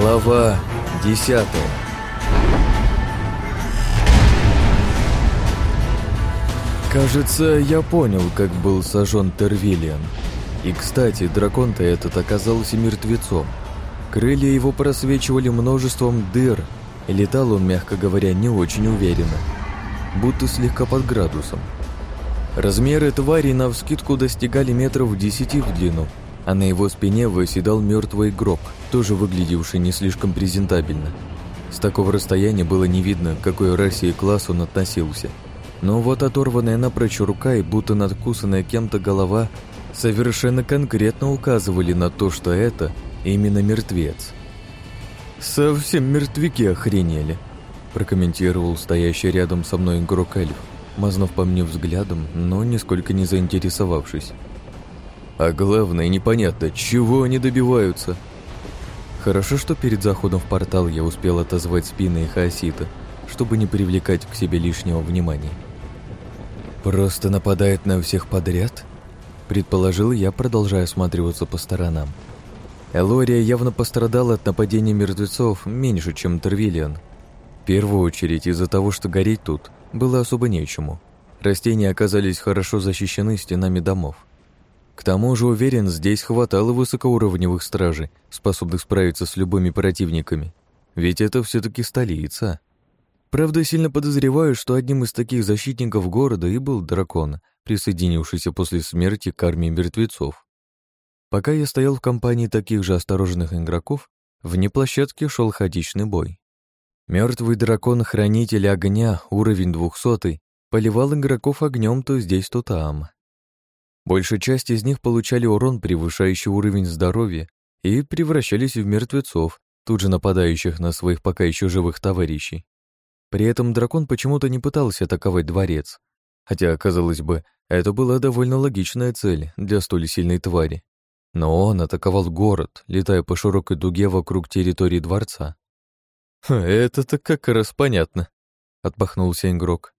Глава 10 Кажется, я понял, как был сожжен Тервиллиан. И, кстати, дракон-то этот оказался мертвецом. Крылья его просвечивали множеством дыр, и летал он, мягко говоря, не очень уверенно, будто слегка под градусом. Размеры твари навскидку достигали метров десяти в длину – а на его спине выседал мертвый гроб, тоже выглядевший не слишком презентабельно. С такого расстояния было не видно, к какой расе и классу он относился. Но вот оторванная напрочь рука и будто надкусанная кем-то голова совершенно конкретно указывали на то, что это именно мертвец. «Совсем мертвяки охренели», – прокомментировал стоящий рядом со мной игрок Эльф, мазнув по мне взглядом, но нисколько не заинтересовавшись. А главное, непонятно, чего они добиваются. Хорошо, что перед заходом в портал я успел отозвать спины и хаосита, чтобы не привлекать к себе лишнего внимания. «Просто нападает на всех подряд?» – предположил я, продолжая осматриваться по сторонам. Элория явно пострадала от нападения мертвецов меньше, чем Тервиллиан. В первую очередь из-за того, что гореть тут было особо нечему. Растения оказались хорошо защищены стенами домов. К тому же, уверен, здесь хватало высокоуровневых стражей, способных справиться с любыми противниками. Ведь это все таки столица. Правда, сильно подозреваю, что одним из таких защитников города и был дракон, присоединившийся после смерти к армии мертвецов. Пока я стоял в компании таких же осторожных игроков, вне площадки шел хаотичный бой. Мертвый дракон-хранитель огня, уровень 200, поливал игроков огнем то здесь, то там. Большая часть из них получали урон, превышающий уровень здоровья, и превращались в мертвецов, тут же нападающих на своих пока еще живых товарищей. При этом дракон почему-то не пытался атаковать дворец, хотя, казалось бы, это была довольно логичная цель для столь сильной твари. Но он атаковал город, летая по широкой дуге вокруг территории дворца. «Это-то как раз понятно», — отпахнулся игрок.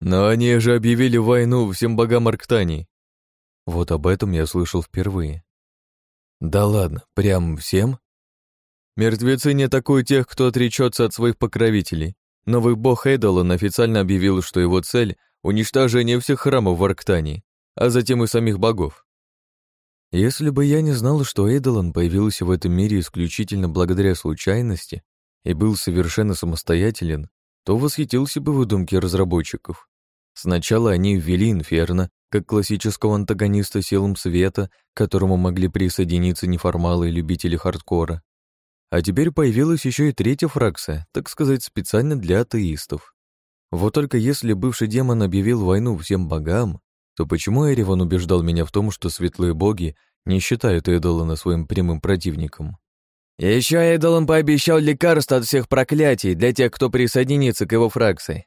«Но они же объявили войну всем богам Арктании. Вот об этом я слышал впервые. Да ладно, прям всем? Мертвецы не атакуют тех, кто отречется от своих покровителей. Новый бог Эйдолон официально объявил, что его цель — уничтожение всех храмов в Арктании, а затем и самих богов. Если бы я не знал, что Эйдолон появился в этом мире исключительно благодаря случайности и был совершенно самостоятелен, то восхитился бы выдумки разработчиков. Сначала они ввели Инферно, как классического антагониста силам света, к которому могли присоединиться неформалы и любители хардкора. А теперь появилась еще и третья фракция, так сказать, специально для атеистов. Вот только если бывший демон объявил войну всем богам, то почему Эриван убеждал меня в том, что светлые боги не считают Эдолана своим прямым противником? Еще Эдолан пообещал лекарство от всех проклятий для тех, кто присоединится к его фракции.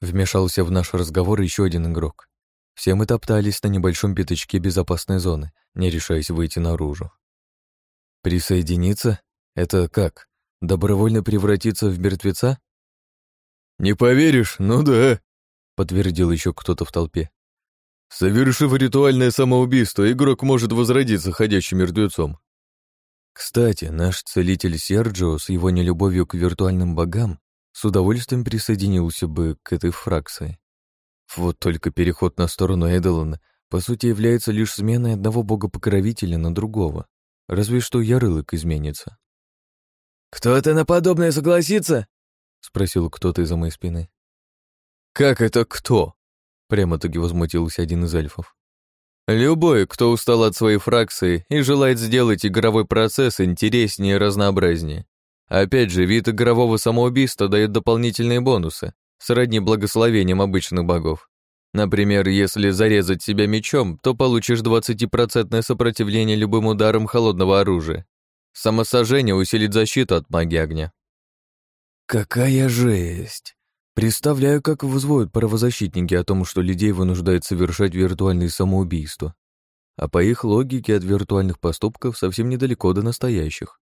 Вмешался в наш разговор еще один игрок. Все мы топтались на небольшом пятачке безопасной зоны, не решаясь выйти наружу. Присоединиться? Это как? Добровольно превратиться в мертвеца? «Не поверишь, ну да», — подтвердил еще кто-то в толпе. «Совершив ритуальное самоубийство, игрок может возродиться ходящим мертвецом». Кстати, наш целитель Серджио с его нелюбовью к виртуальным богам с удовольствием присоединился бы к этой фракции. Вот только переход на сторону Эдолана по сути является лишь сменой одного богопокровителя на другого. Разве что ярылок изменится. «Кто-то на подобное согласится?» — спросил кто-то из-за моей спины. «Как это кто?» — прямо-таки возмутился один из эльфов. «Любой, кто устал от своей фракции и желает сделать игровой процесс интереснее и разнообразнее. Опять же, вид игрового самоубийства дает дополнительные бонусы сродни благословением обычных богов. Например, если зарезать себя мечом, то получишь 20% сопротивление любым ударам холодного оружия. Самосожжение усилит защиту от магии огня. Какая жесть! Представляю, как взвоют правозащитники о том, что людей вынуждают совершать виртуальные самоубийства. А по их логике от виртуальных поступков совсем недалеко до настоящих.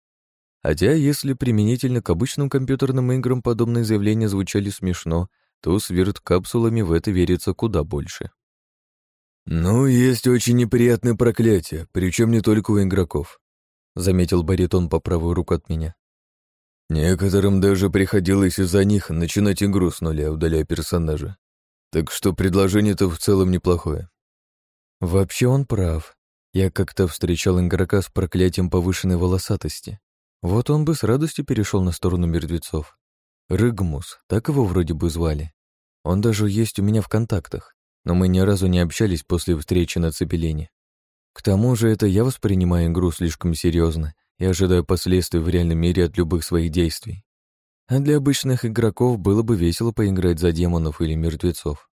Хотя, если применительно к обычным компьютерным играм подобные заявления звучали смешно, то с капсулами в это верится куда больше. «Ну, есть очень неприятное проклятие, причем не только у игроков», — заметил баритон по правую руку от меня. «Некоторым даже приходилось из-за них начинать игру с нуля, удаляя персонажа. Так что предложение-то в целом неплохое». «Вообще он прав. Я как-то встречал игрока с проклятием повышенной волосатости. Вот он бы с радостью перешел на сторону мертвецов. Рыгмус, так его вроде бы звали. Он даже есть у меня в контактах, но мы ни разу не общались после встречи на цепелине. К тому же это я воспринимаю игру слишком серьезно и ожидаю последствий в реальном мире от любых своих действий. А для обычных игроков было бы весело поиграть за демонов или мертвецов.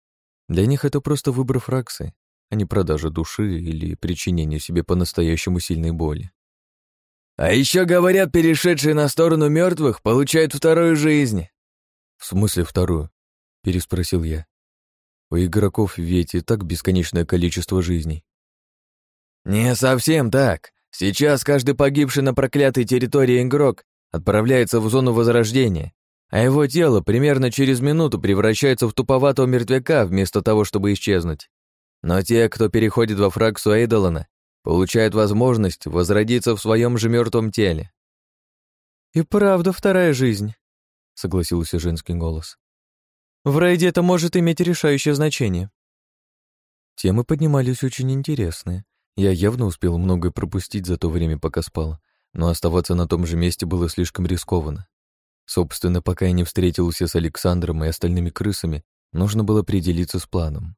Для них это просто выбор фракции, а не продажа души или причинение себе по-настоящему сильной боли. А еще говорят, перешедшие на сторону мертвых получают вторую жизнь. В смысле вторую? Переспросил я. У игроков ведь и так бесконечное количество жизней. Не совсем так. Сейчас каждый погибший на проклятой территории игрок отправляется в зону возрождения, а его тело примерно через минуту превращается в туповатого мертвяка вместо того, чтобы исчезнуть. Но те, кто переходит во фракцию Эйдолана, получает возможность возродиться в своем же мертвом теле. «И правда вторая жизнь», — согласился женский голос. «В рейде это может иметь решающее значение». Темы поднимались очень интересные. Я явно успел многое пропустить за то время, пока спал, но оставаться на том же месте было слишком рискованно. Собственно, пока я не встретился с Александром и остальными крысами, нужно было определиться с планом.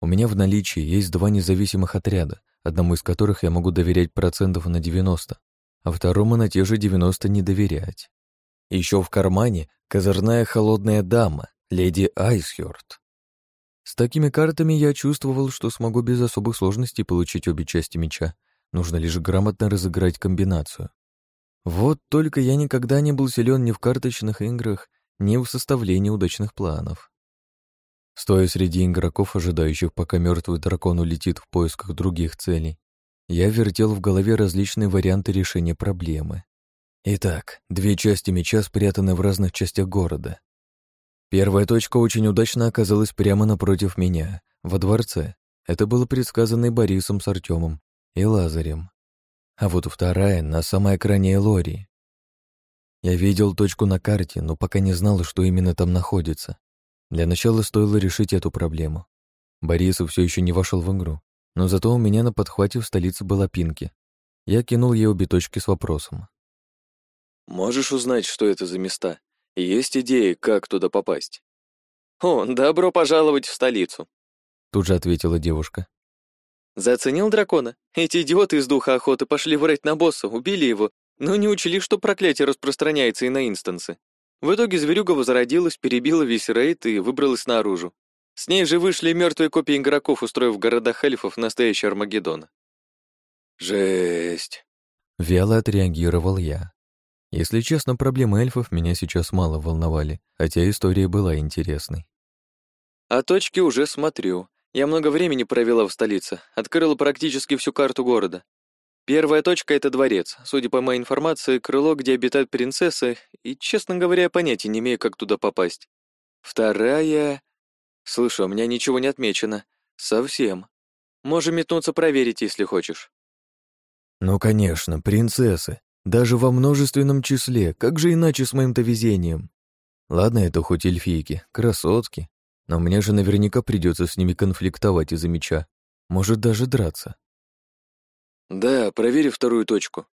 У меня в наличии есть два независимых отряда, одному из которых я могу доверять процентов на 90, а второму на те же 90 не доверять. Еще в кармане козырная холодная дама, леди Айсхёрд. С такими картами я чувствовал, что смогу без особых сложностей получить обе части меча, нужно лишь грамотно разыграть комбинацию. Вот только я никогда не был силен ни в карточных играх, ни в составлении удачных планов. Стоя среди игроков, ожидающих, пока мертвый дракон улетит в поисках других целей, я вертел в голове различные варианты решения проблемы. Итак, две части меча спрятаны в разных частях города. Первая точка очень удачно оказалась прямо напротив меня, во дворце. Это было предсказано и Борисом с Артемом, и Лазарем. А вот вторая — на самой окраине Лори. Я видел точку на карте, но пока не знал, что именно там находится. Для начала стоило решить эту проблему. Борисов все еще не вошел в игру, но зато у меня на подхвате в столице была Пинки. Я кинул ей обе точки с вопросом. «Можешь узнать, что это за места? Есть идеи, как туда попасть?» «О, добро пожаловать в столицу!» Тут же ответила девушка. «Заценил дракона? Эти идиоты из духа охоты пошли врать на босса, убили его, но не учли, что проклятие распространяется и на инстансы. В итоге зверюга возродилась, перебила весь рейд и выбралась наружу. С ней же вышли мертвые копии игроков, устроив в городах эльфов настоящий Армагеддон. «Жесть!» — вяло отреагировал я. Если честно, проблемы эльфов меня сейчас мало волновали, хотя история была интересной. «А точки уже смотрю. Я много времени провела в столице, открыла практически всю карту города. Первая точка — это дворец. Судя по моей информации, крыло, где обитают принцессы, и, честно говоря, понятия не имею, как туда попасть. Вторая... Слышу, у меня ничего не отмечено. Совсем. Можем метнуться проверить, если хочешь. Ну, конечно, принцессы. Даже во множественном числе. Как же иначе с моим-то везением? Ладно, это хоть эльфийки, красотки. Но мне же наверняка придется с ними конфликтовать из-за меча. Может, даже драться. Да, проверь вторую точку.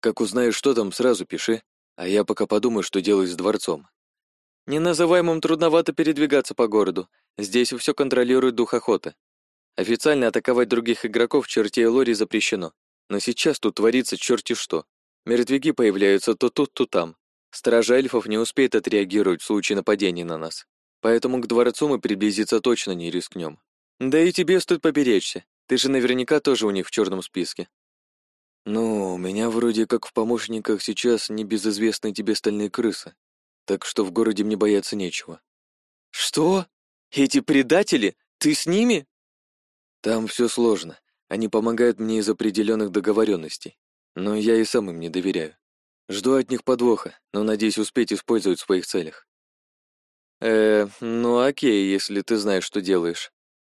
Как узнаешь, что там, сразу пиши, а я пока подумаю, что делать с дворцом. Неназываемым трудновато передвигаться по городу. Здесь все контролирует дух охоты. Официально атаковать других игроков чертей Лори запрещено. Но сейчас тут творится черти что. Мертвяки появляются то тут, то там. Стража эльфов не успеет отреагировать в случае нападения на нас. Поэтому к дворцу мы приблизиться точно не рискнем. Да и тебе стоит поберечься. Ты же наверняка тоже у них в черном списке. Ну, у меня вроде как в помощниках сейчас небезызвестные тебе стальные крысы, так что в городе мне бояться нечего. Что? Эти предатели? Ты с ними? Там все сложно. Они помогают мне из определенных договоренностей, но я и сам им не доверяю. Жду от них подвоха, но надеюсь успеть использовать в своих целях. Э, ну окей, если ты знаешь, что делаешь.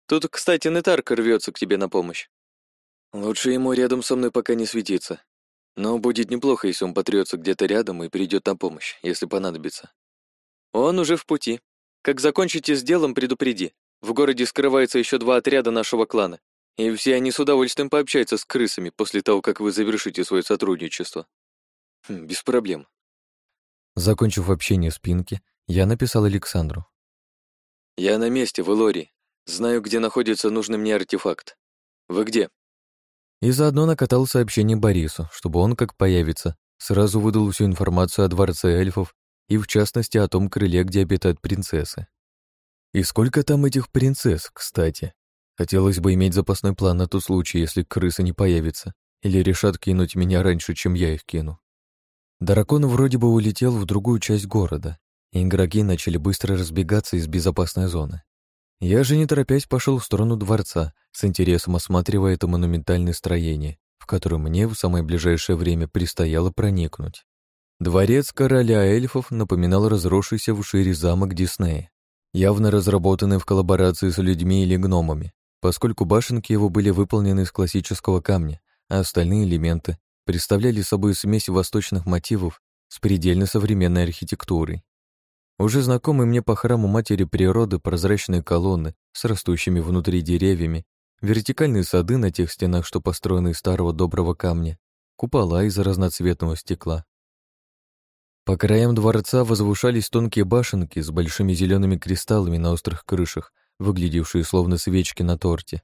Тут, кстати, Нетарк рвется к тебе на помощь. Лучше ему рядом со мной пока не светиться. Но будет неплохо, если он потрется где-то рядом и придет на помощь, если понадобится. Он уже в пути. Как закончите с делом, предупреди. В городе скрывается еще два отряда нашего клана, и все они с удовольствием пообщаются с крысами после того, как вы завершите свое сотрудничество. Хм, без проблем. Закончив общение с Пинки, я написал Александру. «Я на месте, в Элории. Знаю, где находится нужный мне артефакт. Вы где?» И заодно накатал сообщение Борису, чтобы он, как появится, сразу выдал всю информацию о дворце эльфов и, в частности, о том крыле, где обитают принцессы. И сколько там этих принцесс, кстати? Хотелось бы иметь запасной план на тот случай, если крысы не появятся или решат кинуть меня раньше, чем я их кину. Дракон вроде бы улетел в другую часть города, и игроки начали быстро разбегаться из безопасной зоны. Я же, не торопясь, пошел в сторону дворца, с интересом осматривая это монументальное строение, в которое мне в самое ближайшее время предстояло проникнуть. Дворец короля эльфов напоминал разросшийся в шире замок Диснея, явно разработанный в коллаборации с людьми или гномами, поскольку башенки его были выполнены из классического камня, а остальные элементы представляли собой смесь восточных мотивов с предельно современной архитектурой. Уже знакомый мне по храму Матери Природы прозрачные колонны с растущими внутри деревьями, вертикальные сады на тех стенах, что построены из старого доброго камня, купола из разноцветного стекла. По краям дворца возвышались тонкие башенки с большими зелеными кристаллами на острых крышах, выглядевшие словно свечки на торте.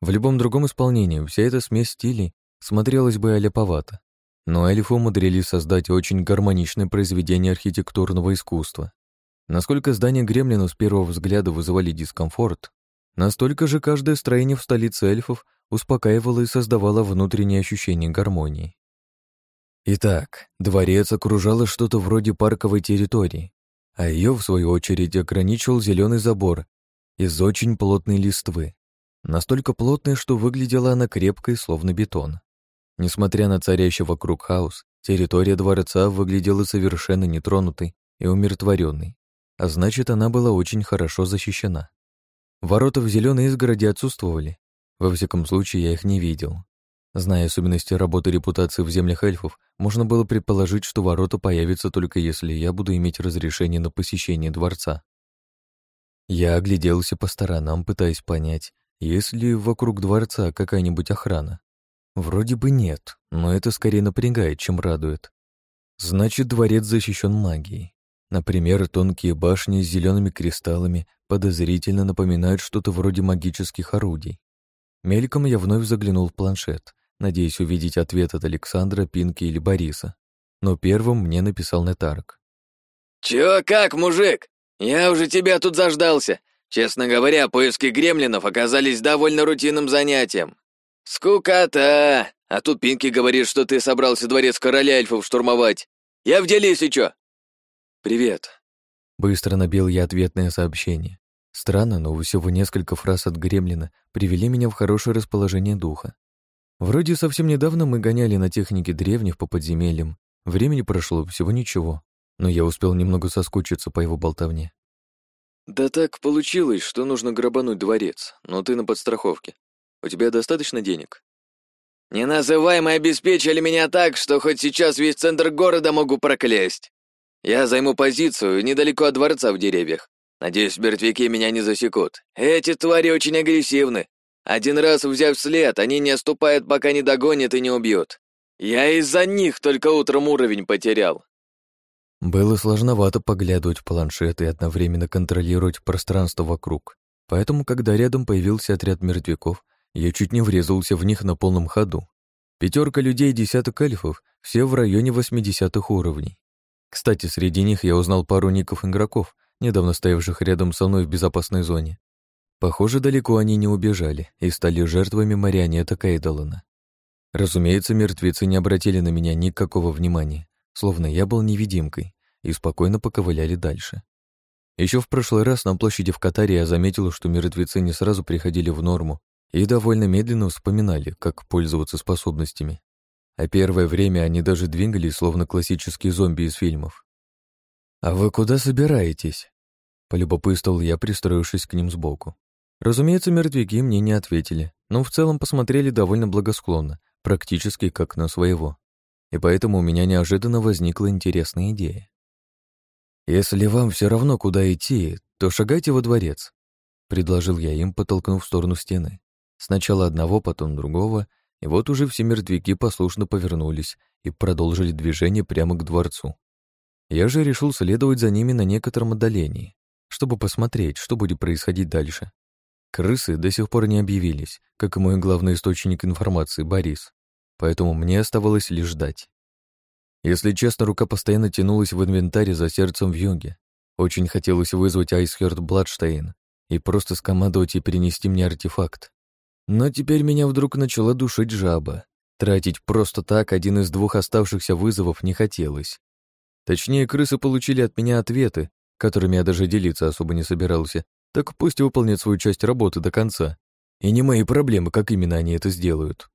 В любом другом исполнении вся эта смесь стилей смотрелась бы аляповато но эльфы умудрились создать очень гармоничное произведение архитектурного искусства. Насколько здания гремлину с первого взгляда вызывали дискомфорт, настолько же каждое строение в столице эльфов успокаивало и создавало внутреннее ощущение гармонии. Итак, дворец окружало что-то вроде парковой территории, а ее, в свою очередь, ограничивал зеленый забор из очень плотной листвы, настолько плотной, что выглядела она крепкой, словно бетон. Несмотря на царящий вокруг хаос, территория дворца выглядела совершенно нетронутой и умиротворенной, а значит, она была очень хорошо защищена. Ворота в зеленой изгороди отсутствовали. Во всяком случае, я их не видел. Зная особенности работы репутации в землях эльфов, можно было предположить, что ворота появятся только если я буду иметь разрешение на посещение дворца. Я огляделся по сторонам, пытаясь понять, есть ли вокруг дворца какая-нибудь охрана. Вроде бы нет, но это скорее напрягает, чем радует. Значит, дворец защищен магией. Например, тонкие башни с зелеными кристаллами подозрительно напоминают что-то вроде магических орудий. Мельком я вновь заглянул в планшет, надеясь увидеть ответ от Александра, Пинки или Бориса. Но первым мне написал Нетарк. «Чё как, мужик? Я уже тебя тут заждался. Честно говоря, поиски гремлинов оказались довольно рутинным занятием. «Скукота! А тут Пинки говорит, что ты собрался дворец короля эльфов штурмовать. Я в деле, если чё!» «Привет!» Быстро набил я ответное сообщение. Странно, но всего несколько фраз от Гремлина привели меня в хорошее расположение духа. Вроде совсем недавно мы гоняли на технике древних по подземельям. Времени прошло всего ничего, но я успел немного соскучиться по его болтовне. «Да так получилось, что нужно грабануть дворец, но ты на подстраховке. У тебя достаточно денег?» «Не называй мои обеспечили меня так, что хоть сейчас весь центр города могу проклясть. Я займу позицию недалеко от дворца в деревьях. Надеюсь, мертвяки меня не засекут. Эти твари очень агрессивны. Один раз взяв след, они не оступают, пока не догонят и не убьют. Я из-за них только утром уровень потерял». Было сложновато поглядывать в планшет и одновременно контролировать пространство вокруг. Поэтому, когда рядом появился отряд мертвяков, я чуть не врезался в них на полном ходу. Пятерка людей и десяток эльфов, все в районе 80-х уровней. Кстати, среди них я узнал пару ников игроков, недавно стоявших рядом со мной в безопасной зоне. Похоже, далеко они не убежали и стали жертвами марионеток Эйдолана. Разумеется, мертвецы не обратили на меня никакого внимания, словно я был невидимкой, и спокойно поковыляли дальше. Еще в прошлый раз на площади в Катаре я заметил, что мертвецы не сразу приходили в норму и довольно медленно вспоминали, как пользоваться способностями. А первое время они даже двигались, словно классические зомби из фильмов. «А вы куда собираетесь?» — полюбопытствовал я, пристроившись к ним сбоку. Разумеется, мертвяки мне не ответили, но в целом посмотрели довольно благосклонно, практически как на своего. И поэтому у меня неожиданно возникла интересная идея. «Если вам все равно, куда идти, то шагайте во дворец», — предложил я им, подтолкнув в сторону стены. Сначала одного, потом другого, и вот уже все мертвяки послушно повернулись и продолжили движение прямо к дворцу. Я же решил следовать за ними на некотором отдалении, чтобы посмотреть, что будет происходить дальше. Крысы до сих пор не объявились, как и мой главный источник информации, Борис. Поэтому мне оставалось лишь ждать. Если честно, рука постоянно тянулась в инвентаре за сердцем в юге. Очень хотелось вызвать Айсхёрд Бладштейн и просто скомандовать и перенести мне артефакт. Но теперь меня вдруг начала душить жаба. Тратить просто так один из двух оставшихся вызовов не хотелось. Точнее, крысы получили от меня ответы, которыми я даже делиться особо не собирался, так пусть выполнят свою часть работы до конца. И не мои проблемы, как именно они это сделают.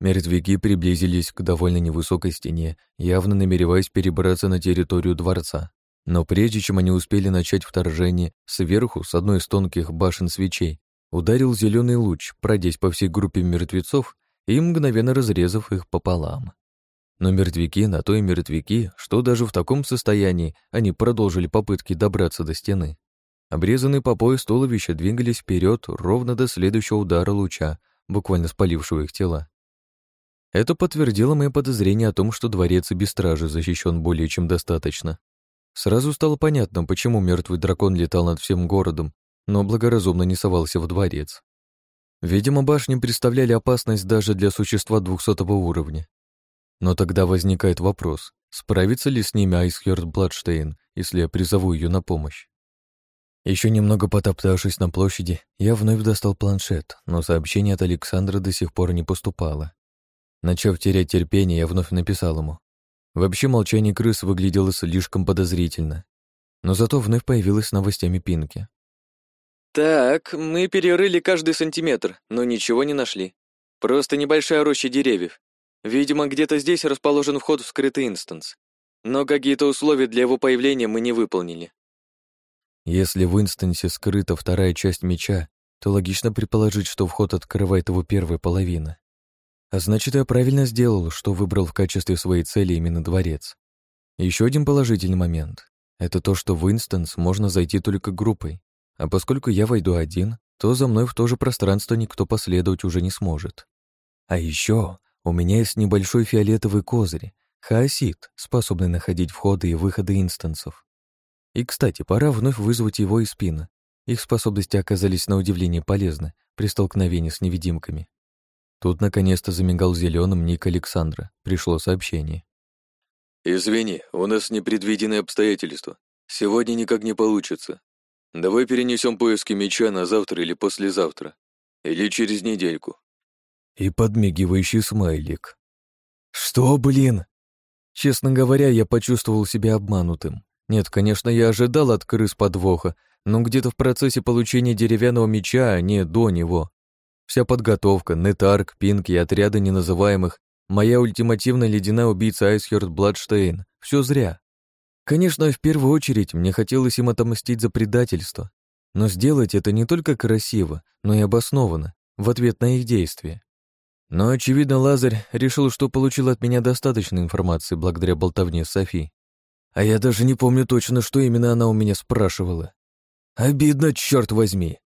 Мертвяки приблизились к довольно невысокой стене, явно намереваясь перебраться на территорию дворца. Но прежде чем они успели начать вторжение, сверху, с одной из тонких башен свечей, ударил зеленый луч, пройдясь по всей группе мертвецов и мгновенно разрезав их пополам. Но мертвяки на то и мертвяки, что даже в таком состоянии они продолжили попытки добраться до стены. Обрезанные по пояс туловища двигались вперед ровно до следующего удара луча, буквально спалившего их тела. Это подтвердило мои подозрения о том, что дворец и без стражи защищен более чем достаточно. Сразу стало понятно, почему мертвый дракон летал над всем городом, но благоразумно не совался во дворец. Видимо, башни представляли опасность даже для существа 200 уровня. Но тогда возникает вопрос, справится ли с ними Айсхерд Бладштейн, если я призову ее на помощь. Еще немного потоптавшись на площади, я вновь достал планшет, но сообщение от Александра до сих пор не поступало. Начав терять терпение, я вновь написал ему. Вообще молчание крыс выглядело слишком подозрительно. Но зато вновь появилась новостями Пинки. Так, мы перерыли каждый сантиметр, но ничего не нашли. Просто небольшая роща деревьев. Видимо, где-то здесь расположен вход в скрытый инстанс. Но какие-то условия для его появления мы не выполнили. Если в инстансе скрыта вторая часть меча, то логично предположить, что вход открывает его первая половина. А значит, я правильно сделал, что выбрал в качестве своей цели именно дворец. Еще один положительный момент — это то, что в инстанс можно зайти только группой. А поскольку я войду один, то за мной в то же пространство никто последовать уже не сможет. А еще у меня есть небольшой фиолетовый козырь, хаосит, способный находить входы и выходы инстансов. И, кстати, пора вновь вызвать его из спина. Их способности оказались на удивление полезны при столкновении с невидимками. Тут наконец-то замигал зеленым ник Александра. Пришло сообщение. «Извини, у нас непредвиденные обстоятельства. Сегодня никак не получится. Давай перенесем поиски меча на завтра или послезавтра. Или через недельку. И подмигивающий смайлик. Что, блин? Честно говоря, я почувствовал себя обманутым. Нет, конечно, я ожидал от крыс подвоха, но где-то в процессе получения деревянного меча, а не до него. Вся подготовка, нетарк, пинг и отряды неназываемых, моя ультимативная ледяная убийца Айсхерд Бладштейн, все зря. Конечно, в первую очередь мне хотелось им отомстить за предательство, но сделать это не только красиво, но и обоснованно, в ответ на их действия. Но, очевидно, Лазарь решил, что получил от меня достаточно информации благодаря болтовне Софи. А я даже не помню точно, что именно она у меня спрашивала. Обидно, черт возьми.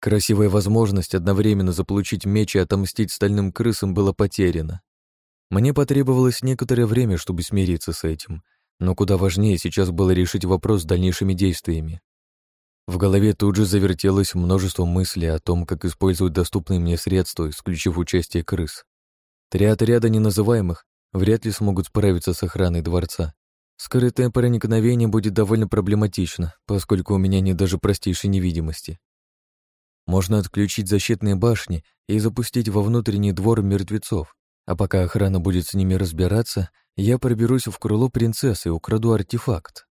Красивая возможность одновременно заполучить меч и отомстить стальным крысам была потеряна. Мне потребовалось некоторое время, чтобы смириться с этим — но куда важнее сейчас было решить вопрос с дальнейшими действиями. В голове тут же завертелось множество мыслей о том, как использовать доступные мне средства, исключив участие крыс. Три отряда неназываемых вряд ли смогут справиться с охраной дворца. Скрытое проникновение будет довольно проблематично, поскольку у меня нет даже простейшей невидимости. Можно отключить защитные башни и запустить во внутренний двор мертвецов, а пока охрана будет с ними разбираться, я проберусь в крыло принцессы и украду артефакт.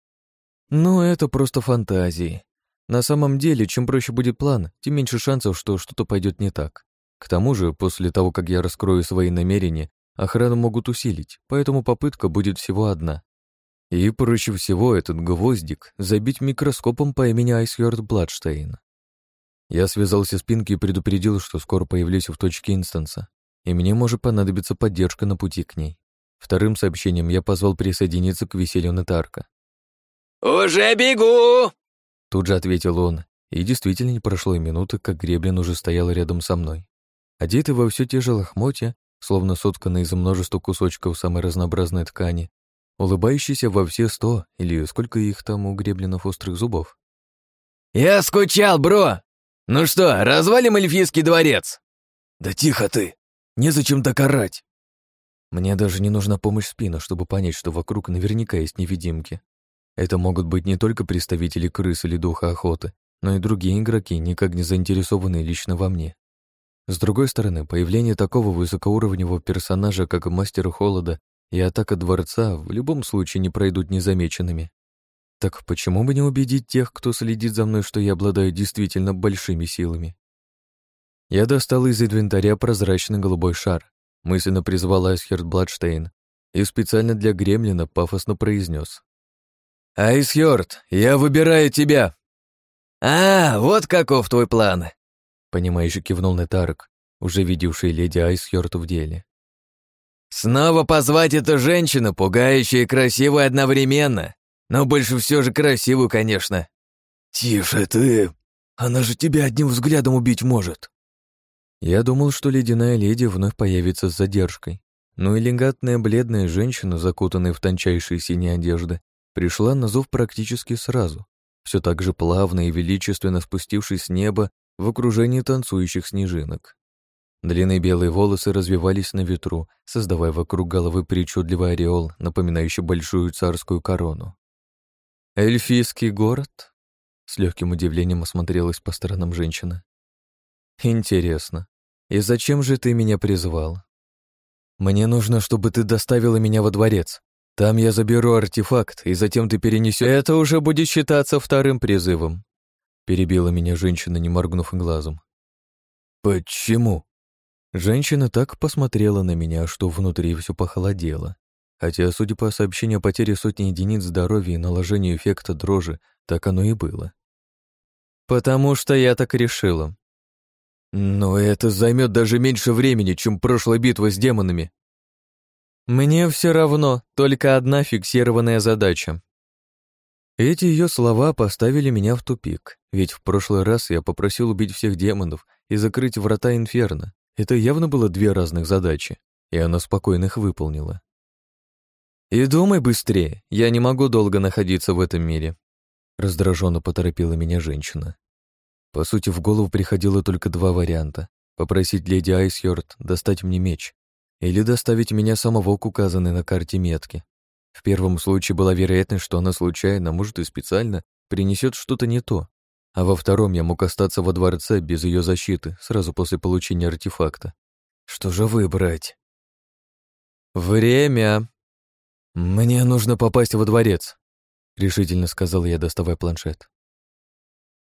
Но это просто фантазии. На самом деле, чем проще будет план, тем меньше шансов, что что-то пойдет не так. К тому же, после того, как я раскрою свои намерения, охрану могут усилить, поэтому попытка будет всего одна. И проще всего этот гвоздик забить микроскопом по имени Айсьорд Бладштейн. Я связался с Пинки и предупредил, что скоро появлюсь в точке инстанса и мне может понадобиться поддержка на пути к ней. Вторым сообщением я позвал присоединиться к веселью Натарка. «Уже бегу!» Тут же ответил он, и действительно не прошло и минуты, как греблин уже стоял рядом со мной. Одетый во все те же лохмотья, словно сотканный из множества кусочков самой разнообразной ткани, улыбающийся во все сто, или сколько их там у греблинов острых зубов. «Я скучал, бро! Ну что, развалим эльфийский дворец?» «Да тихо ты!» Незачем так орать!» Мне даже не нужна помощь спина, чтобы понять, что вокруг наверняка есть невидимки. Это могут быть не только представители крыс или духа охоты, но и другие игроки, никак не заинтересованные лично во мне. С другой стороны, появление такого высокоуровневого персонажа, как Мастер Холода и Атака Дворца, в любом случае не пройдут незамеченными. Так почему бы не убедить тех, кто следит за мной, что я обладаю действительно большими силами? Я достал из инвентаря прозрачный голубой шар, мысленно призвал Айсхерт Бладштейн и специально для Гремлина пафосно произнес. «Айсхерт, я выбираю тебя!» «А, вот каков твой план!» Понимающе кивнул Нетарок, уже видевший леди Айсхерт в деле. «Снова позвать эту женщину, пугающую и красивую одновременно, но больше все же красивую, конечно». «Тише ты! Она же тебя одним взглядом убить может!» Я думал, что ледяная леди вновь появится с задержкой. Ну Но элегантная бледная женщина, закутанная в тончайшие синие одежды, пришла на зов практически сразу, все так же плавно и величественно спустившись с неба в окружении танцующих снежинок. Длинные белые волосы развивались на ветру, создавая вокруг головы причудливый ореол, напоминающий большую царскую корону. «Эльфийский город?» С легким удивлением осмотрелась по сторонам женщина. Интересно. И зачем же ты меня призвал? Мне нужно, чтобы ты доставила меня во дворец. Там я заберу артефакт, и затем ты перенесешь... Это уже будет считаться вторым призывом. Перебила меня женщина, не моргнув глазом. Почему? Женщина так посмотрела на меня, что внутри все похолодело. Хотя, судя по сообщению о потере сотни единиц здоровья и наложению эффекта дрожи, так оно и было. «Потому что я так решила», но это займет даже меньше времени, чем прошлой битва с демонами. Мне все равно, только одна фиксированная задача. Эти ее слова поставили меня в тупик, ведь в прошлый раз я попросил убить всех демонов и закрыть врата Инферно. Это явно было две разных задачи, и она спокойно их выполнила. «И думай быстрее, я не могу долго находиться в этом мире», раздраженно поторопила меня женщина. По сути, в голову приходило только два варианта. Попросить леди Айсьорд достать мне меч или доставить меня самого к указанной на карте метке. В первом случае была вероятность, что она случайно, может и специально, принесет что-то не то. А во втором я мог остаться во дворце без ее защиты сразу после получения артефакта. Что же выбрать? Время. Мне нужно попасть во дворец, решительно сказал я, доставая планшет.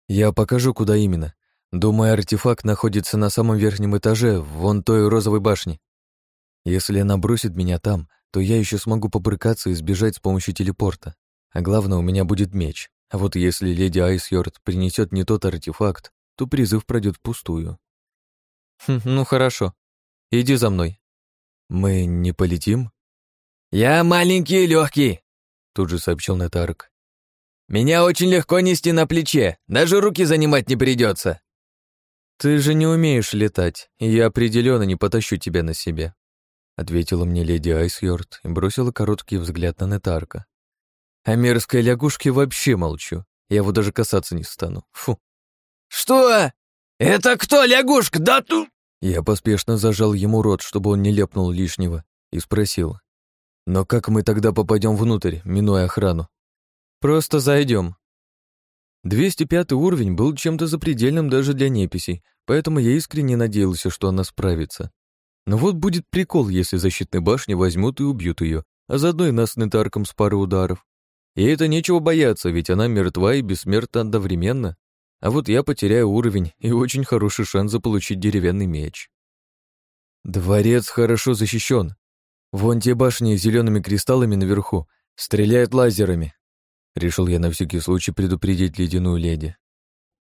«Я покажу, куда именно. Думаю, артефакт находится на самом верхнем этаже, вон той розовой башни. Если она бросит меня там, то я еще смогу попрыкаться и сбежать с помощью телепорта. А главное, у меня будет меч. А вот если леди Айсьорд принесет не тот артефакт, то призыв пройдет впустую». Хм, «Ну хорошо. Иди за мной». «Мы не полетим?» «Я маленький и легкий», — тут же сообщил Нетарк. Меня очень легко нести на плече, даже руки занимать не придется. Ты же не умеешь летать, и я определенно не потащу тебя на себе, ответила мне леди Айсьорд и бросила короткий взгляд на Нетарка. О мерзкой лягушке вообще молчу. Я его даже касаться не стану. Фу. Что? Это кто лягушка? Да тут... Я поспешно зажал ему рот, чтобы он не лепнул лишнего, и спросил. «Но как мы тогда попадем внутрь, минуя охрану?» Просто зайдем. 205 уровень был чем-то запредельным даже для неписей, поэтому я искренне надеялся, что она справится. Но вот будет прикол, если защитные башни возьмут и убьют ее, а заодно и нас с нетарком с пары ударов. И это нечего бояться, ведь она мертва и бессмертна одновременно. А вот я потеряю уровень и очень хороший шанс заполучить деревянный меч. Дворец хорошо защищен. Вон те башни с зелеными кристаллами наверху. Стреляют лазерами. Решил я на всякий случай предупредить ледяную леди.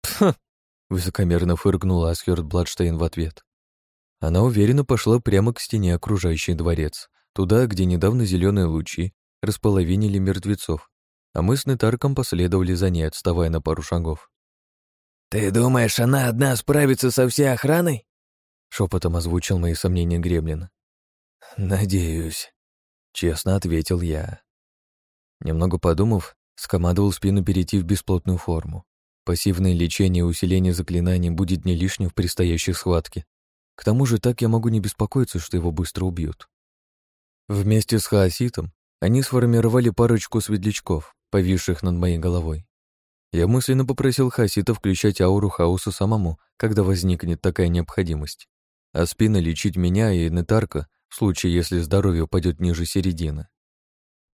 «Пф!» — высокомерно фыркнула Аскерт Бладштейн в ответ. Она уверенно пошла прямо к стене, окружающей дворец, туда, где недавно зеленые лучи располовинили мертвецов, а мы с Нетарком последовали за ней, отставая на пару шагов. «Ты думаешь, она одна справится со всей охраной?» — шепотом озвучил мои сомнения Гремлин. «Надеюсь», — честно ответил я. Немного подумав, Скомандовал спину перейти в бесплотную форму. Пассивное лечение и усиление заклинаний будет не лишним в предстоящей схватке. К тому же так я могу не беспокоиться, что его быстро убьют. Вместе с хаоситом они сформировали парочку светлячков, повисших над моей головой. Я мысленно попросил хаосита включать ауру хаоса самому, когда возникнет такая необходимость. А спина лечить меня и Нетарка в случае, если здоровье упадет ниже середины.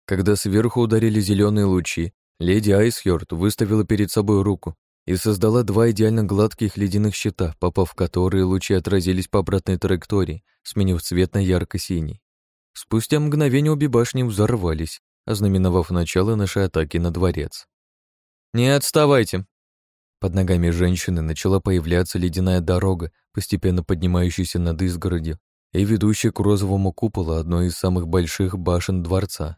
Когда сверху ударили зеленые лучи, леди Айсхёрд выставила перед собой руку и создала два идеально гладких ледяных щита, попав в которые лучи отразились по обратной траектории, сменив цвет на ярко-синий. Спустя мгновение обе башни взорвались, ознаменовав начало нашей атаки на дворец. «Не отставайте!» Под ногами женщины начала появляться ледяная дорога, постепенно поднимающаяся над изгородью и ведущая к розовому куполу одной из самых больших башен дворца.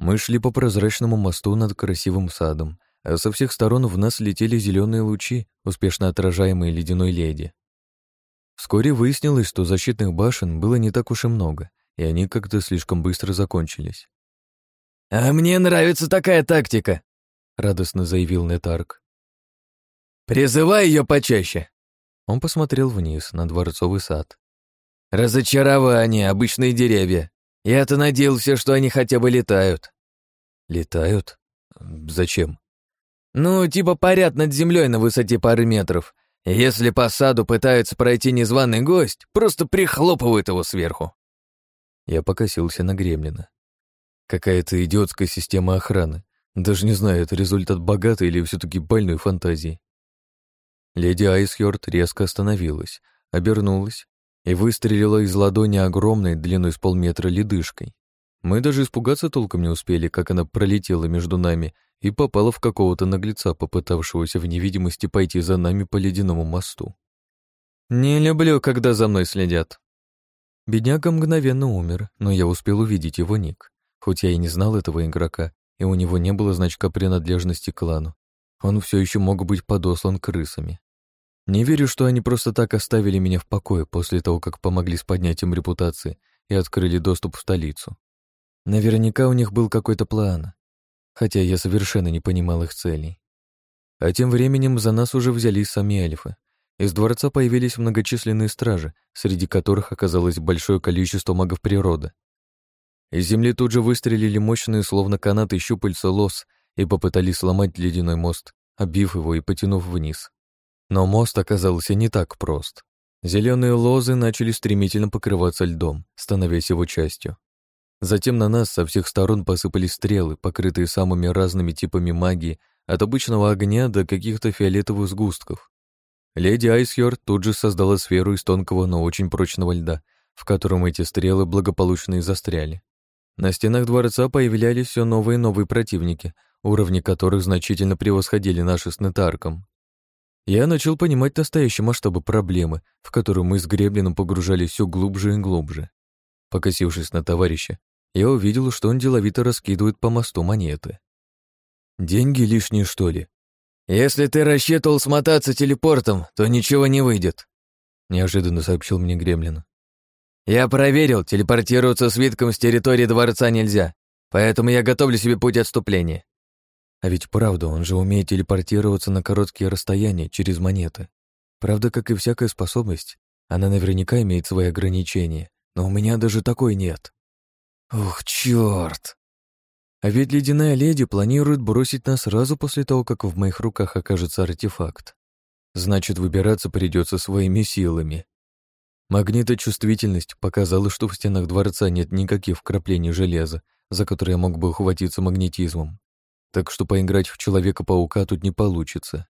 Мы шли по прозрачному мосту над красивым садом, а со всех сторон в нас летели зеленые лучи, успешно отражаемые ледяной леди. Вскоре выяснилось, что защитных башен было не так уж и много, и они как-то слишком быстро закончились. «А мне нравится такая тактика», — радостно заявил Нетарк. «Призывай ее почаще!» Он посмотрел вниз, на дворцовый сад. «Разочарование, обычные деревья. Я-то надеялся, что они хотя бы летают. Летают? Зачем? Ну, типа парят над землей на высоте пары метров. Если по саду пытаются пройти незваный гость, просто прихлопывают его сверху. Я покосился на Гремлина. Какая-то идиотская система охраны. Даже не знаю, это результат богатой или все таки больной фантазии. Леди Айсхёрд резко остановилась, обернулась и выстрелила из ладони огромной, длиной с полметра ледышкой. Мы даже испугаться толком не успели, как она пролетела между нами и попала в какого-то наглеца, попытавшегося в невидимости пойти за нами по ледяному мосту. «Не люблю, когда за мной следят». Бедняга мгновенно умер, но я успел увидеть его ник. Хоть я и не знал этого игрока, и у него не было значка принадлежности к клану, он все еще мог быть подослан крысами. Не верю, что они просто так оставили меня в покое после того, как помогли с поднятием репутации и открыли доступ в столицу. Наверняка у них был какой-то план, хотя я совершенно не понимал их целей. А тем временем за нас уже взялись сами эльфы. Из дворца появились многочисленные стражи, среди которых оказалось большое количество магов природы. Из земли тут же выстрелили мощные, словно канаты, щупальца лос и попытались сломать ледяной мост, обив его и потянув вниз. Но мост оказался не так прост. Зеленые лозы начали стремительно покрываться льдом, становясь его частью. Затем на нас со всех сторон посыпались стрелы, покрытые самыми разными типами магии, от обычного огня до каких-то фиолетовых сгустков. Леди Айсьор тут же создала сферу из тонкого, но очень прочного льда, в котором эти стрелы благополучно и застряли. На стенах дворца появлялись все новые и новые противники, уровни которых значительно превосходили наши с Нетарком. Я начал понимать настоящие масштабы проблемы, в которую мы с Греблином погружались все глубже и глубже. Покосившись на товарища, я увидел, что он деловито раскидывает по мосту монеты. «Деньги лишние, что ли?» «Если ты рассчитывал смотаться телепортом, то ничего не выйдет», — неожиданно сообщил мне Гремлин. «Я проверил, телепортироваться свитком с территории дворца нельзя, поэтому я готовлю себе путь отступления. А ведь правда, он же умеет телепортироваться на короткие расстояния через монеты. Правда, как и всякая способность, она наверняка имеет свои ограничения, но у меня даже такой нет. Ух, черт! А ведь ледяная леди планирует бросить нас сразу после того, как в моих руках окажется артефакт. Значит, выбираться придется своими силами. Магниточувствительность показала, что в стенах дворца нет никаких вкраплений железа, за которые мог бы ухватиться магнетизмом так что поиграть в Человека-паука тут не получится.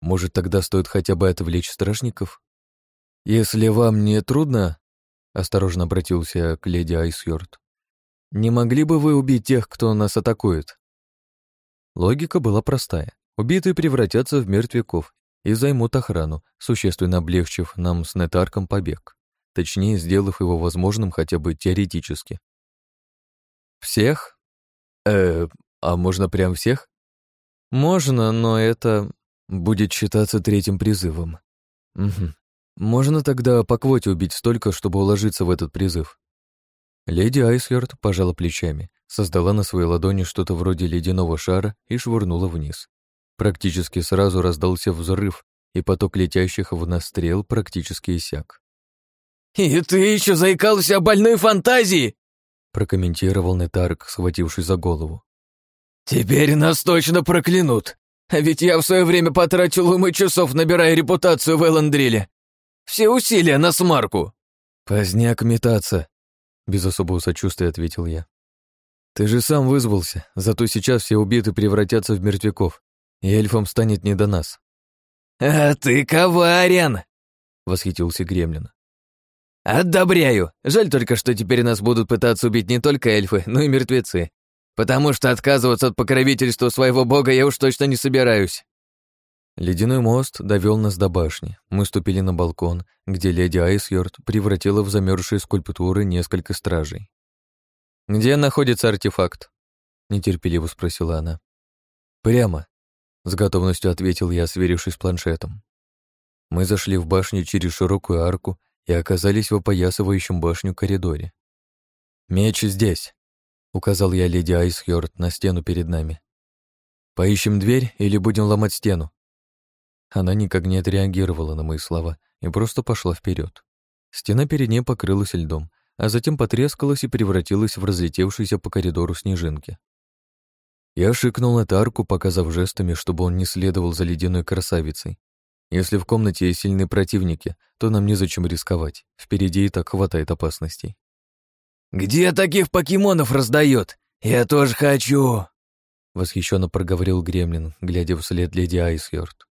Может, тогда стоит хотя бы отвлечь стражников? Если вам не трудно, — осторожно обратился к леди Айсьорд, — не могли бы вы убить тех, кто нас атакует? Логика была простая. Убитые превратятся в мертвяков и займут охрану, существенно облегчив нам с Нетарком побег. Точнее, сделав его возможным хотя бы теоретически. «Всех?» «Э, а можно прям всех? Можно, но это будет считаться третьим призывом. Угу. Можно тогда по квоте убить столько, чтобы уложиться в этот призыв. Леди Айслерд пожала плечами, создала на своей ладони что-то вроде ледяного шара и швырнула вниз. Практически сразу раздался взрыв, и поток летящих в настрел практически иссяк. «И ты еще заикался о больной фантазии!» прокомментировал Нетарк, схвативший за голову. «Теперь нас точно проклянут. Ведь я в свое время потратил умы часов, набирая репутацию в Эландриле. Все усилия на смарку». «Поздняк метаться», — без особого сочувствия ответил я. «Ты же сам вызвался, зато сейчас все убиты превратятся в мертвяков, и эльфам станет не до нас». «А ты коварен!» — восхитился Гремлин. «Одобряю! Жаль только, что теперь нас будут пытаться убить не только эльфы, но и мертвецы потому что отказываться от покровительства своего бога я уж точно не собираюсь». Ледяной мост довел нас до башни. Мы ступили на балкон, где леди Айсьорд превратила в замерзшие скульптуры несколько стражей. «Где находится артефакт?» — нетерпеливо спросила она. «Прямо», — с готовностью ответил я, сверившись с планшетом. Мы зашли в башню через широкую арку и оказались в опоясывающем башню коридоре. «Меч здесь», — указал я леди Айсхёрд на стену перед нами. «Поищем дверь или будем ломать стену?» Она никак не отреагировала на мои слова и просто пошла вперед. Стена перед ней покрылась льдом, а затем потрескалась и превратилась в разлетевшуюся по коридору снежинки. Я шикнул на Тарку, показав жестами, чтобы он не следовал за ледяной красавицей. Если в комнате есть сильные противники, то нам незачем рисковать, впереди и так хватает опасностей. «Где таких покемонов раздает? Я тоже хочу!» Восхищенно проговорил Гремлин, глядя вслед леди Айсьорд.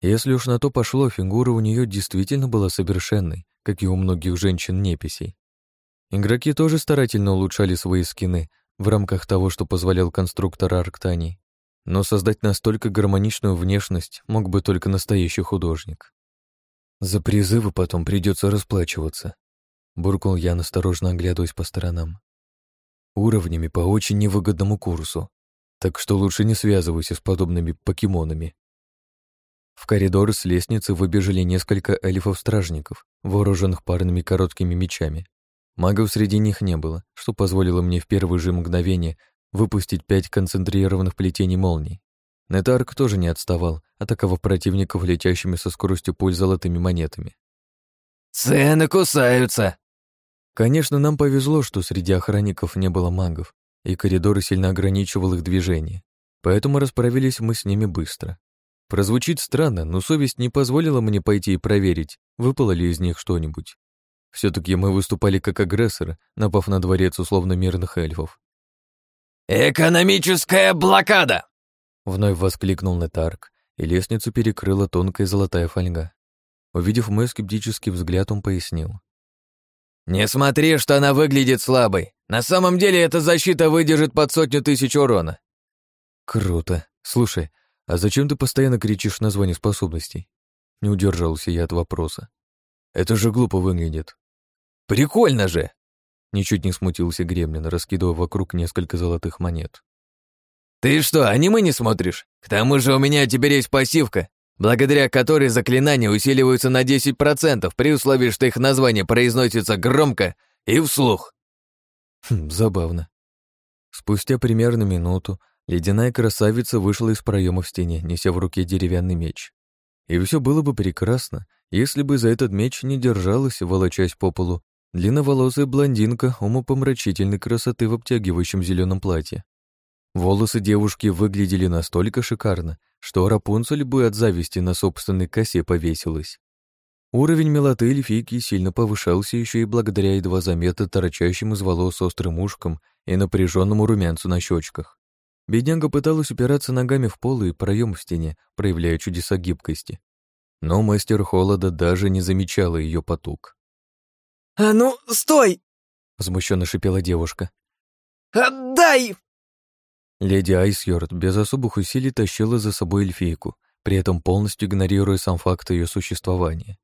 Если уж на то пошло, фигура у нее действительно была совершенной, как и у многих женщин-неписей. Игроки тоже старательно улучшали свои скины в рамках того, что позволял конструктор Арктани, но создать настолько гармоничную внешность мог бы только настоящий художник. За призывы потом придется расплачиваться, Буркнул я, насторожно оглядываясь по сторонам. «Уровнями по очень невыгодному курсу, так что лучше не связывайся с подобными покемонами». В коридор с лестницы выбежали несколько эльфов-стражников, вооруженных парными короткими мечами. Магов среди них не было, что позволило мне в первые же мгновения выпустить пять концентрированных плетений молний. Нетарк тоже не отставал, атаковав противников летящими со скоростью пуль золотыми монетами. «Цены кусаются!» Конечно, нам повезло, что среди охранников не было магов, и коридоры сильно ограничивал их движение, поэтому расправились мы с ними быстро. Прозвучит странно, но совесть не позволила мне пойти и проверить, выпало ли из них что-нибудь. все таки мы выступали как агрессоры, напав на дворец условно мирных эльфов. «Экономическая блокада!» Вновь воскликнул Нетарк, и лестницу перекрыла тонкая золотая фольга. Увидев мой скептический взгляд, он пояснил. «Не смотри, что она выглядит слабой. На самом деле эта защита выдержит под сотню тысяч урона». «Круто. Слушай, а зачем ты постоянно кричишь название способностей?» Не удержался я от вопроса. «Это же глупо выглядит». «Прикольно же!» Ничуть не смутился Гремлин, раскидывая вокруг несколько золотых монет. «Ты что, аниме не смотришь? К тому же у меня теперь есть пассивка благодаря которой заклинания усиливаются на 10% при условии, что их название произносится громко и вслух. Хм, забавно. Спустя примерно минуту ледяная красавица вышла из проема в стене, неся в руке деревянный меч. И все было бы прекрасно, если бы за этот меч не держалась, волочась по полу, длинноволосая блондинка умопомрачительной красоты в обтягивающем зеленом платье. Волосы девушки выглядели настолько шикарно, что Рапунцель бы от зависти на собственной косе повесилась. Уровень милоты эльфийки сильно повышался еще и благодаря едва заметно торчащим из волос острым ушкам и напряженному румянцу на щечках. Бедняга пыталась упираться ногами в пол и проем в стене, проявляя чудеса гибкости. Но мастер холода даже не замечала ее потуг. «А ну, стой!» — возмущенно шипела девушка. «Отдай!» Леди Айс без особых усилий тащила за собой эльфийку, при этом полностью игнорируя сам факт ее существования.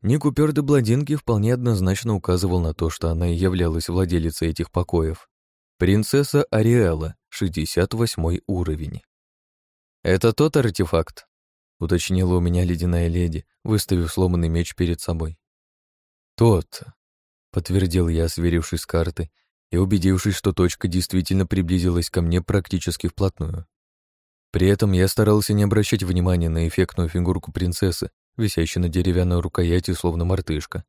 Ник упертый блондинки вполне однозначно указывал на то, что она и являлась владелицей этих покоев. Принцесса Ариэла, 68 уровень. «Это тот артефакт?» — уточнила у меня ледяная леди, выставив сломанный меч перед собой. «Тот», — подтвердил я, сверившись с картой и убедившись, что точка действительно приблизилась ко мне практически вплотную. При этом я старался не обращать внимания на эффектную фигурку принцессы, висящей на деревянной рукояти, словно мартышка.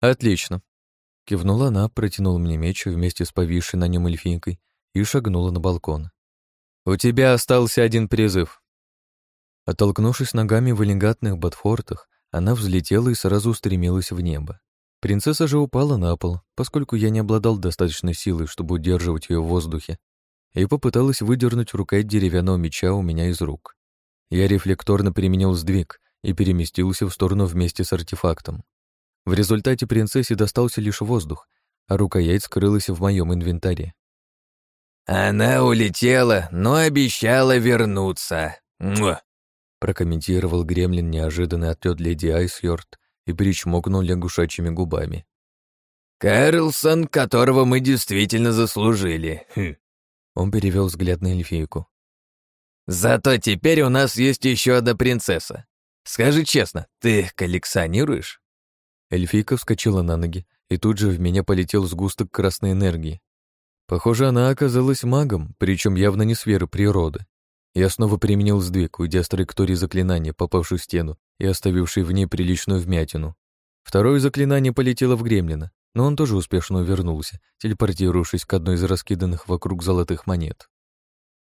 «Отлично!» — кивнула она, протянула мне меч вместе с повисшей на нем эльфинкой и шагнула на балкон. «У тебя остался один призыв!» Оттолкнувшись ногами в элегантных ботфортах, она взлетела и сразу устремилась в небо. Принцесса же упала на пол, поскольку я не обладал достаточной силой, чтобы удерживать ее в воздухе, и попыталась выдернуть рукоять деревянного меча у меня из рук. Я рефлекторно применил сдвиг и переместился в сторону вместе с артефактом. В результате принцессе достался лишь воздух, а рукоять скрылась в моем инвентаре. «Она улетела, но обещала вернуться», Муа! прокомментировал гремлин неожиданный отлет леди Айсьорд и причмокнул лягушачьими губами. «Карлсон, которого мы действительно заслужили!» хм. Он перевел взгляд на эльфийку. «Зато теперь у нас есть еще одна принцесса. Скажи честно, ты их коллекционируешь?» Эльфийка вскочила на ноги, и тут же в меня полетел сгусток красной энергии. Похоже, она оказалась магом, причем явно не сферы природы. Я снова применил сдвиг, уйдя с траектории заклинания, попавшую в стену и оставивший в ней приличную вмятину. Второе заклинание полетело в Гремлина, но он тоже успешно увернулся, телепортировавшись к одной из раскиданных вокруг золотых монет.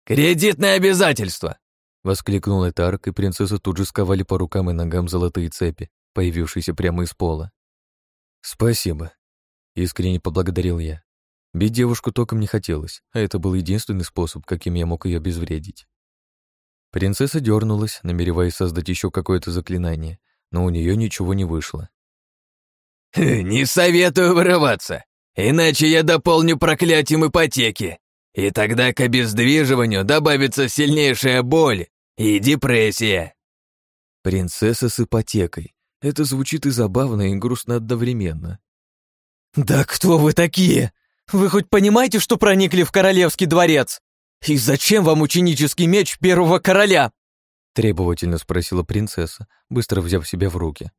«Кредитное обязательство!» Воскликнул Этарк, и принцесса тут же сковали по рукам и ногам золотые цепи, появившиеся прямо из пола. «Спасибо», — искренне поблагодарил я. Бить девушку током не хотелось, а это был единственный способ, каким я мог ее обезвредить. Принцесса дернулась, намереваясь создать еще какое-то заклинание, но у нее ничего не вышло. «Не советую вырываться, иначе я дополню проклятием ипотеки, и тогда к обездвиживанию добавится сильнейшая боль и депрессия». «Принцесса с ипотекой. Это звучит и забавно, и грустно одновременно». «Да кто вы такие? Вы хоть понимаете, что проникли в королевский дворец?» «И зачем вам ученический меч первого короля?» Требовательно спросила принцесса, быстро взяв себя в руки.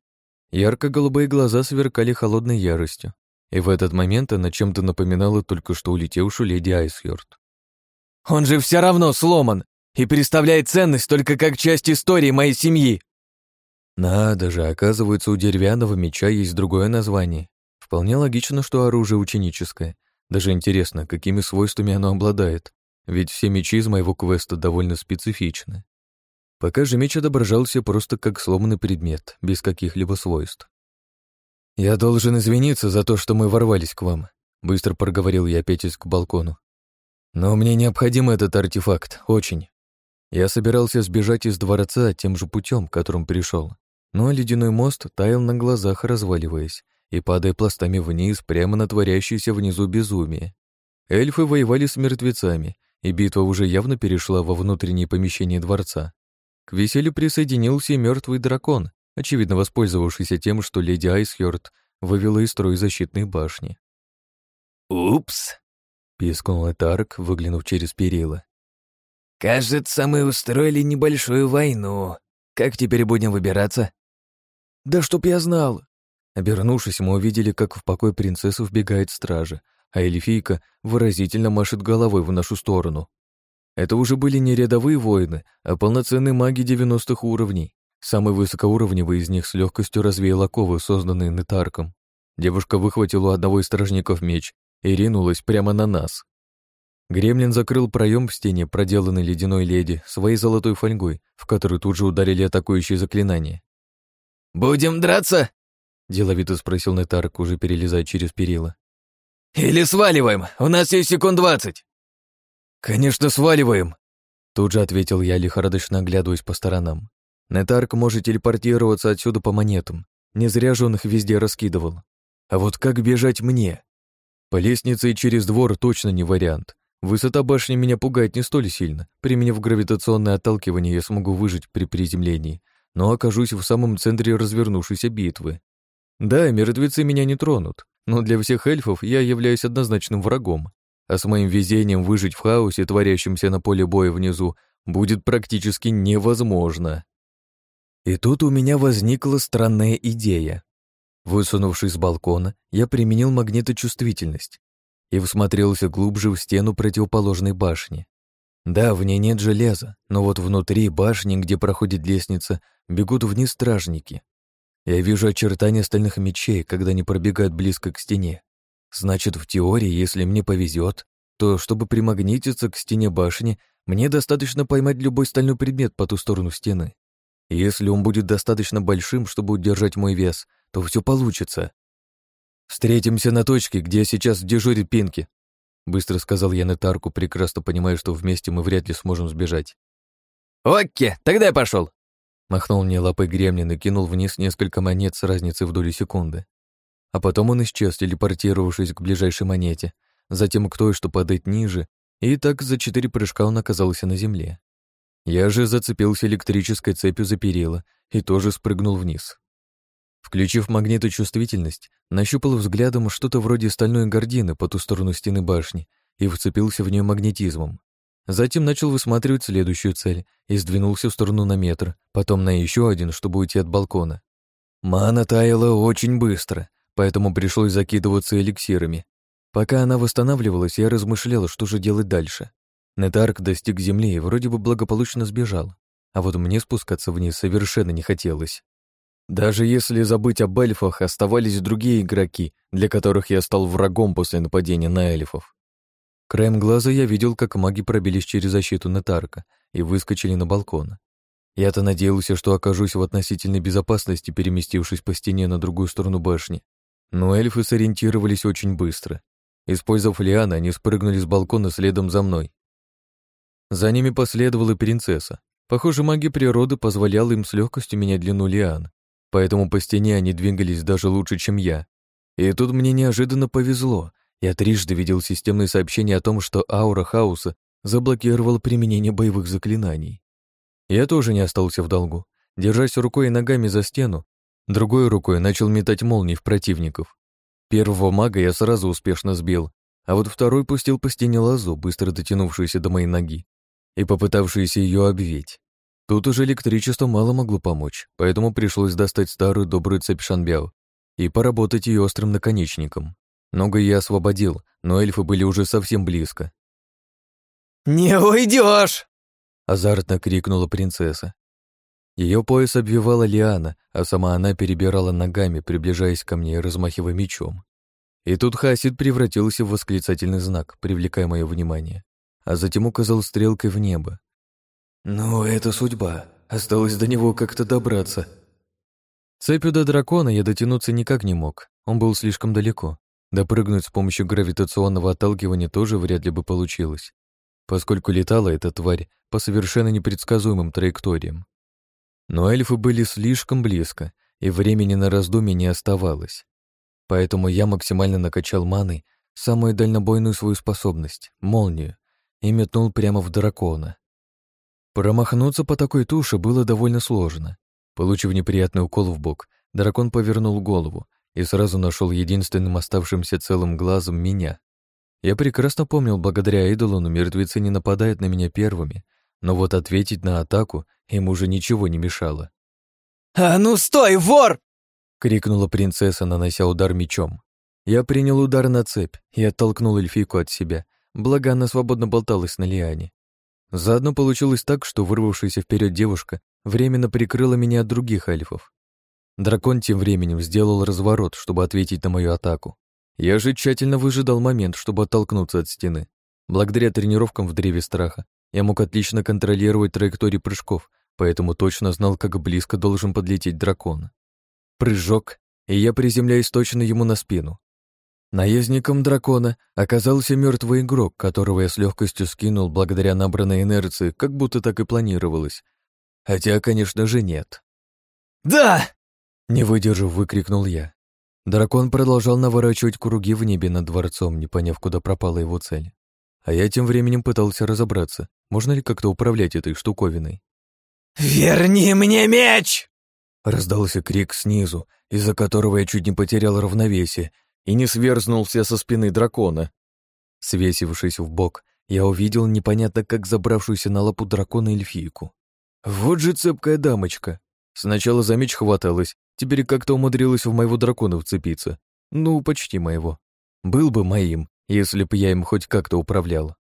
Ярко-голубые глаза сверкали холодной яростью, и в этот момент она чем-то напоминала только что улетевшую леди Айсьорд. «Он же все равно сломан и представляет ценность только как часть истории моей семьи!» Надо же, оказывается, у деревянного меча есть другое название. Вполне логично, что оружие ученическое. Даже интересно, какими свойствами оно обладает ведь все мечи из моего квеста довольно специфичны. Пока же меч а отображался просто как сломанный предмет, без каких-либо свойств. «Я должен извиниться за то, что мы ворвались к вам», — быстро проговорил я, пятясь к балкону. «Но мне необходим этот артефакт, очень. Я собирался сбежать из дворца тем же путем, которым пришел, но ледяной мост таял на глазах, разваливаясь, и падая пластами вниз прямо на творящееся внизу безумие. Эльфы воевали с мертвецами, и битва уже явно перешла во внутренние помещения дворца. К веселью присоединился и мертвый дракон, очевидно воспользовавшийся тем, что леди Айсхёрд вывела из строя защитные башни. «Упс!» — пискнул Этарк, выглянув через перила. «Кажется, мы устроили небольшую войну. Как теперь будем выбираться?» «Да чтоб я знал!» Обернувшись, мы увидели, как в покой принцессы вбегает стража, а эльфийка выразительно машет головой в нашу сторону. Это уже были не рядовые воины, а полноценные маги 90-х уровней. Самый высокоуровневый из них с легкостью развеял оковы, созданные Нетарком. Девушка выхватила у одного из стражников меч и ринулась прямо на нас. Гремлин закрыл проем в стене, проделанный ледяной леди, своей золотой фольгой, в которую тут же ударили атакующие заклинания. «Будем драться?» – деловито спросил Нетарк, уже перелезая через перила. «Или сваливаем, у нас есть секунд двадцать». «Конечно, сваливаем», — тут же ответил я, лихорадочно оглядываясь по сторонам. Нетарк может телепортироваться отсюда по монетам. Не зря же он их везде раскидывал. А вот как бежать мне? По лестнице и через двор точно не вариант. Высота башни меня пугает не столь сильно. Применив гравитационное отталкивание, я смогу выжить при приземлении, но окажусь в самом центре развернувшейся битвы. Да, мертвецы меня не тронут, но для всех эльфов я являюсь однозначным врагом, а с моим везением выжить в хаосе, творящемся на поле боя внизу, будет практически невозможно. И тут у меня возникла странная идея. Высунувшись с балкона, я применил магниточувствительность и всмотрелся глубже в стену противоположной башни. Да, в ней нет железа, но вот внутри башни, где проходит лестница, бегут вниз стражники. Я вижу очертания стальных мечей, когда они пробегают близко к стене. Значит, в теории, если мне повезет, то, чтобы примагнититься к стене башни, мне достаточно поймать любой стальной предмет по ту сторону стены. Если он будет достаточно большим, чтобы удержать мой вес, то все получится. «Встретимся на точке, где сейчас дежурит Пинки», — быстро сказал я Нетарку, прекрасно понимая, что вместе мы вряд ли сможем сбежать. «Окей, тогда я пошел. Махнул мне лапой гремлин и кинул вниз несколько монет с разницей в долю секунды. А потом он исчез, телепортировавшись к ближайшей монете, затем к той, что падает ниже, и так за четыре прыжка он оказался на земле. Я же зацепился электрической цепью за перила и тоже спрыгнул вниз. Включив магниточувствительность, нащупал взглядом что-то вроде стальной гордины по ту сторону стены башни и вцепился в нее магнетизмом. Затем начал высматривать следующую цель и сдвинулся в сторону на метр, потом на еще один, чтобы уйти от балкона. Мана таяла очень быстро, поэтому пришлось закидываться эликсирами. Пока она восстанавливалась, я размышлял, что же делать дальше. Нетарк достиг земли и вроде бы благополучно сбежал, а вот мне спускаться вниз совершенно не хотелось. Даже если забыть об эльфах, оставались другие игроки, для которых я стал врагом после нападения на эльфов. Краем глаза я видел, как маги пробились через защиту Нетарка и выскочили на балкон. Я-то надеялся, что окажусь в относительной безопасности, переместившись по стене на другую сторону башни. Но эльфы сориентировались очень быстро. Использовав лианы, они спрыгнули с балкона следом за мной. За ними последовала принцесса. Похоже, магия природы позволяла им с легкостью менять длину лиан, поэтому по стене они двигались даже лучше, чем я. И тут мне неожиданно повезло — я трижды видел системные сообщения о том, что аура хаоса заблокировал применение боевых заклинаний. Я тоже не остался в долгу. Держась рукой и ногами за стену, другой рукой начал метать молнии в противников. Первого мага я сразу успешно сбил, а вот второй пустил по стене лазу, быстро дотянувшуюся до моей ноги, и попытавшуюся ее обветь. Тут уже электричество мало могло помочь, поэтому пришлось достать старую добрую цепь Шанбяо и поработать ее острым наконечником. Ногу я освободил, но эльфы были уже совсем близко. «Не уйдешь! азартно крикнула принцесса. Ее пояс обвивала лиана, а сама она перебирала ногами, приближаясь ко мне и размахивая мечом. И тут Хасид превратился в восклицательный знак, привлекая мое внимание, а затем указал стрелкой в небо. «Ну, это судьба. Осталось до него как-то добраться». Цепью до дракона я дотянуться никак не мог, он был слишком далеко. Допрыгнуть с помощью гравитационного отталкивания тоже вряд ли бы получилось, поскольку летала эта тварь по совершенно непредсказуемым траекториям. Но эльфы были слишком близко, и времени на раздумье не оставалось. Поэтому я максимально накачал маны самую дальнобойную свою способность — молнию, и метнул прямо в дракона. Промахнуться по такой туше было довольно сложно. Получив неприятный укол в бок, дракон повернул голову, и сразу нашел единственным оставшимся целым глазом меня. Я прекрасно помнил, благодаря Эйдолону мертвецы не нападают на меня первыми, но вот ответить на атаку им уже ничего не мешало. «А ну стой, вор!» — крикнула принцесса, нанося удар мечом. Я принял удар на цепь и оттолкнул эльфийку от себя, благо она свободно болталась на лиане. Заодно получилось так, что вырвавшаяся вперед девушка временно прикрыла меня от других эльфов. Дракон тем временем сделал разворот, чтобы ответить на мою атаку. Я же тщательно выжидал момент, чтобы оттолкнуться от стены. Благодаря тренировкам в Древе Страха я мог отлично контролировать траектории прыжков, поэтому точно знал, как близко должен подлететь дракон. Прыжок, и я приземляюсь точно ему на спину. Наездником дракона оказался мертвый игрок, которого я с легкостью скинул благодаря набранной инерции, как будто так и планировалось. Хотя, конечно же, нет. «Да!» Не выдержав, выкрикнул я. Дракон продолжал наворачивать круги в небе над дворцом, не поняв, куда пропала его цель. А я тем временем пытался разобраться, можно ли как-то управлять этой штуковиной. «Верни мне меч!» Раздался крик снизу, из-за которого я чуть не потерял равновесие и не сверзнулся со спины дракона. Свесившись в бок, я увидел непонятно как забравшуюся на лапу дракона эльфийку. Вот же цепкая дамочка. Сначала за меч хваталась, Теперь как-то умудрилась в моего дракона вцепиться. Ну, почти моего. Был бы моим, если бы я им хоть как-то управляла.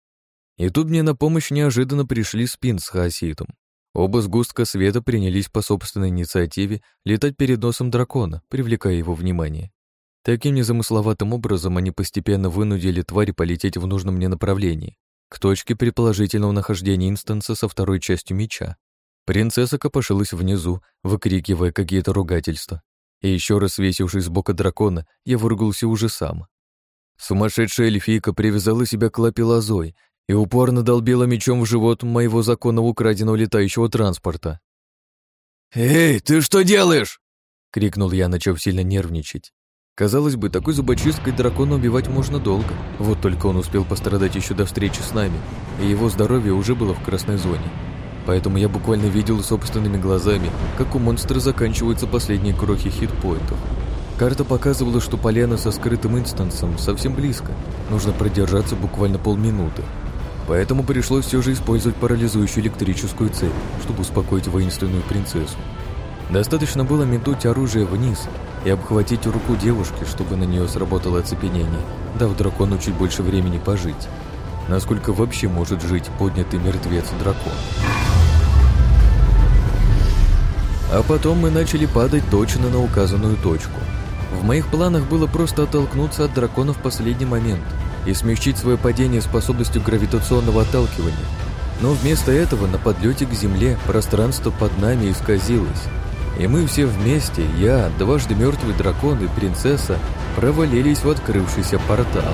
И тут мне на помощь неожиданно пришли спин с хаоситом. Оба сгустка света принялись по собственной инициативе летать перед носом дракона, привлекая его внимание. Таким незамысловатым образом они постепенно вынудили тварь полететь в нужном мне направлении, к точке предположительного нахождения инстанса со второй частью меча. Принцесса копошилась внизу, выкрикивая какие-то ругательства. И еще раз свесившись с бока дракона, я выругался уже сам. Сумасшедшая эльфийка привязала себя к лапе лозой и упорно долбила мечом в живот моего законно украденного летающего транспорта. «Эй, ты что делаешь?» — крикнул я, начав сильно нервничать. Казалось бы, такой зубочисткой дракона убивать можно долго. Вот только он успел пострадать еще до встречи с нами, и его здоровье уже было в красной зоне. Поэтому я буквально видел собственными глазами, как у монстра заканчиваются последние крохи хитпоинтов. Карта показывала, что поляна со скрытым инстансом совсем близко. Нужно продержаться буквально полминуты. Поэтому пришлось все же использовать парализующую электрическую цель, чтобы успокоить воинственную принцессу. Достаточно было метнуть оружие вниз и обхватить руку девушки, чтобы на нее сработало оцепенение, дав дракону чуть больше времени пожить. Насколько вообще может жить поднятый мертвец дракон? А потом мы начали падать точно на указанную точку. В моих планах было просто оттолкнуться от дракона в последний момент и смягчить свое падение способностью гравитационного отталкивания. Но вместо этого на подлете к Земле пространство под нами исказилось. И мы все вместе, я, дважды мертвый дракон и принцесса, провалились в открывшийся портал.